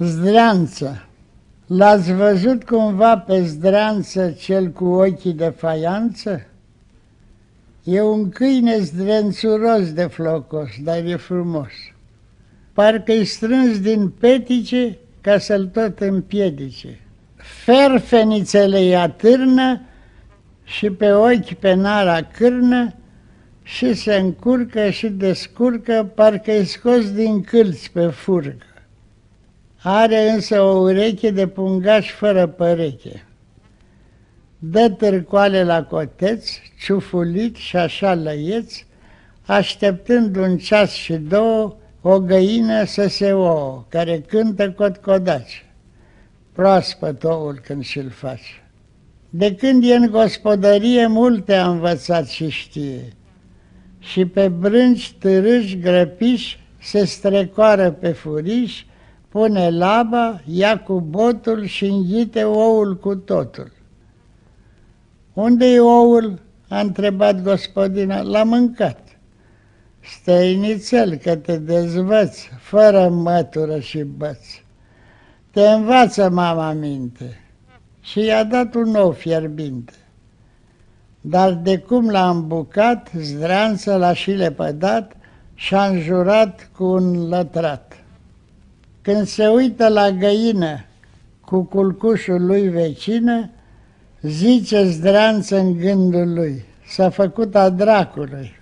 Zdreanță L-ați văzut cumva pe zdreanță cel cu ochii de faianță? E un câine zdrențuros de flocos, dar e frumos. Parcă-i strâns din petice ca să-l tot împiedice. Ferfenițele i atârnă și pe ochi pe nara cârnă și se încurcă și descurcă, parcă-i scos din câlți pe furcă. Are însă o ureche de pungaș fără păreche. Dă târcoale la coteț, ciufulit și așa lăieț, așteptând un ceas și două o găină să se ouă, care cântă cotcodaci. Proaspăt oul când și-l faci. De când e în gospodărie, multe a învățat și știe. Și pe brânci, târâși, grăpiși, se strecoară pe furiși, pune laba, ia cu botul și înghite oul cu totul. unde e oul?" a întrebat gospodina. L-a mâncat. Stăinițel că te dezvăți, fără mătură și băț. Te învață mama minte și i-a dat un nou fierbinte. Dar de cum l-a îmbucat, zdreanță l-a și lepădat și-a înjurat cu un lătrat. Când se uită la găină cu culcușul lui vecină, zice zdreanță în gândul lui, s-a făcut a dracului,